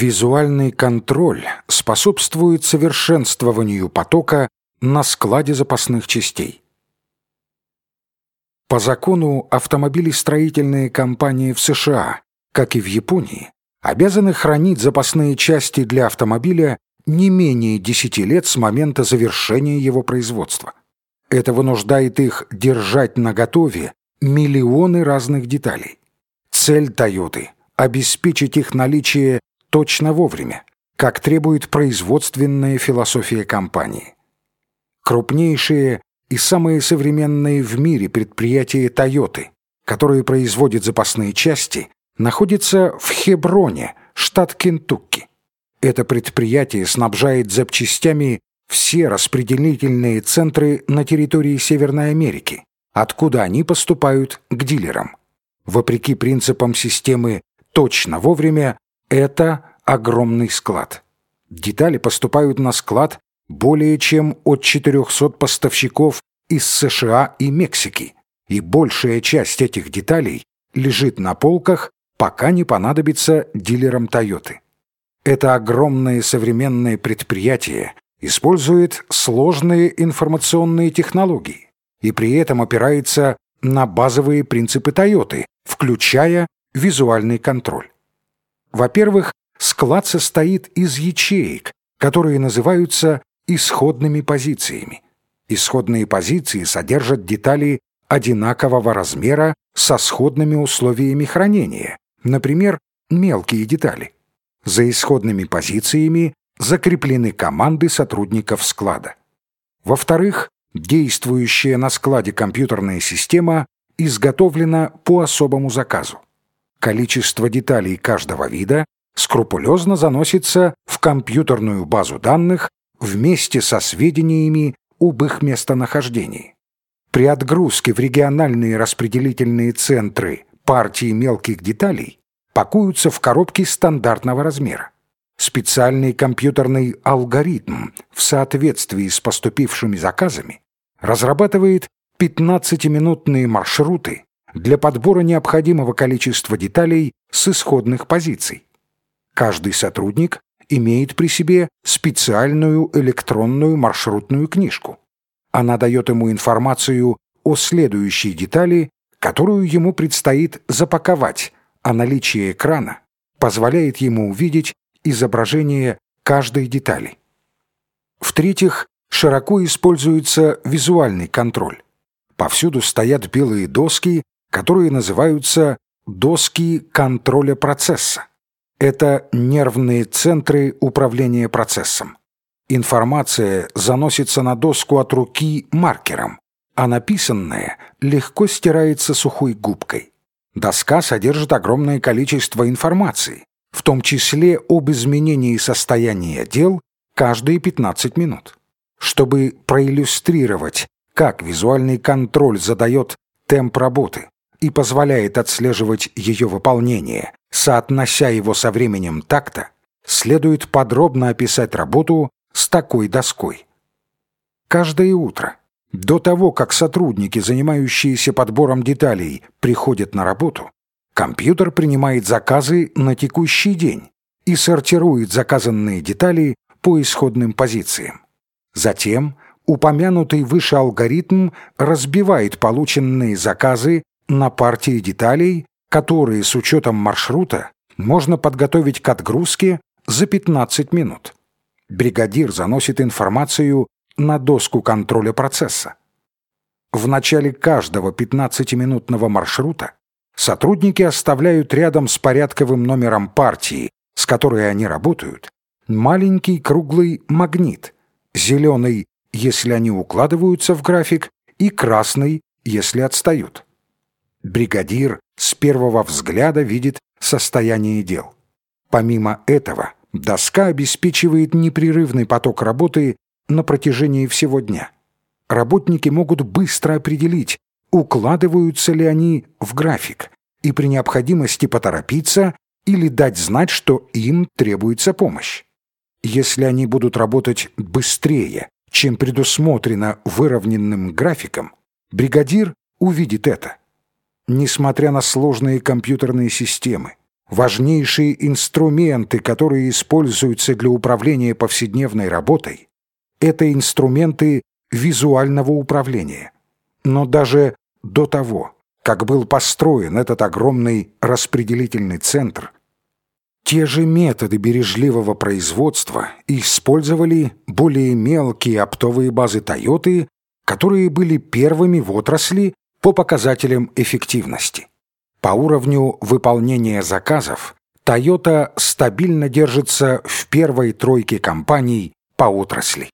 Визуальный контроль способствует совершенствованию потока на складе запасных частей. По закону автомобилестроительные компании в США, как и в Японии, обязаны хранить запасные части для автомобиля не менее 10 лет с момента завершения его производства. Это вынуждает их держать наготове миллионы разных деталей. Цель Тойоты – обеспечить их наличие точно вовремя, как требует производственная философия компании. Крупнейшие и самые современные в мире предприятия Toyota, которые производят запасные части, находятся в Хеброне, штат Кентукки. Это предприятие снабжает запчастями все распределительные центры на территории Северной Америки, откуда они поступают к дилерам. Вопреки принципам системы «точно вовремя» Это огромный склад. Детали поступают на склад более чем от 400 поставщиков из США и Мексики, и большая часть этих деталей лежит на полках, пока не понадобится дилерам Тойоты. Это огромное современное предприятие использует сложные информационные технологии и при этом опирается на базовые принципы Тойоты, включая визуальный контроль. Во-первых, склад состоит из ячеек, которые называются исходными позициями. Исходные позиции содержат детали одинакового размера со сходными условиями хранения, например, мелкие детали. За исходными позициями закреплены команды сотрудников склада. Во-вторых, действующая на складе компьютерная система изготовлена по особому заказу. Количество деталей каждого вида скрупулезно заносится в компьютерную базу данных вместе со сведениями об их местонахождении. При отгрузке в региональные распределительные центры партии мелких деталей пакуются в коробки стандартного размера. Специальный компьютерный алгоритм в соответствии с поступившими заказами разрабатывает 15-минутные маршруты для подбора необходимого количества деталей с исходных позиций. Каждый сотрудник имеет при себе специальную электронную маршрутную книжку. Она дает ему информацию о следующей детали, которую ему предстоит запаковать, а наличие экрана позволяет ему увидеть изображение каждой детали. В-третьих, широко используется визуальный контроль. Повсюду стоят белые доски которые называются доски контроля процесса. Это нервные центры управления процессом. Информация заносится на доску от руки маркером, а написанное легко стирается сухой губкой. Доска содержит огромное количество информации, в том числе об изменении состояния дел каждые 15 минут. Чтобы проиллюстрировать, как визуальный контроль задает темп работы, и позволяет отслеживать ее выполнение, соотнося его со временем такта, следует подробно описать работу с такой доской. Каждое утро, до того, как сотрудники, занимающиеся подбором деталей, приходят на работу, компьютер принимает заказы на текущий день и сортирует заказанные детали по исходным позициям. Затем упомянутый выше алгоритм разбивает полученные заказы на партии деталей, которые с учетом маршрута можно подготовить к отгрузке за 15 минут. Бригадир заносит информацию на доску контроля процесса. В начале каждого 15-минутного маршрута сотрудники оставляют рядом с порядковым номером партии, с которой они работают, маленький круглый магнит, зеленый, если они укладываются в график, и красный, если отстают. Бригадир с первого взгляда видит состояние дел. Помимо этого, доска обеспечивает непрерывный поток работы на протяжении всего дня. Работники могут быстро определить, укладываются ли они в график, и при необходимости поторопиться или дать знать, что им требуется помощь. Если они будут работать быстрее, чем предусмотрено выровненным графиком, бригадир увидит это. Несмотря на сложные компьютерные системы, важнейшие инструменты, которые используются для управления повседневной работой, это инструменты визуального управления. Но даже до того, как был построен этот огромный распределительный центр, те же методы бережливого производства использовали более мелкие оптовые базы Toyota, которые были первыми в отрасли по показателям эффективности. По уровню выполнения заказов Toyota стабильно держится в первой тройке компаний по отрасли.